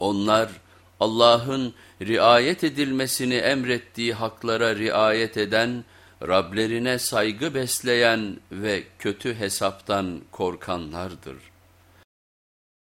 Onlar Allah'ın riayet edilmesini emrettiği haklara riayet eden, Rablerine saygı besleyen ve kötü hesaptan korkanlardır.''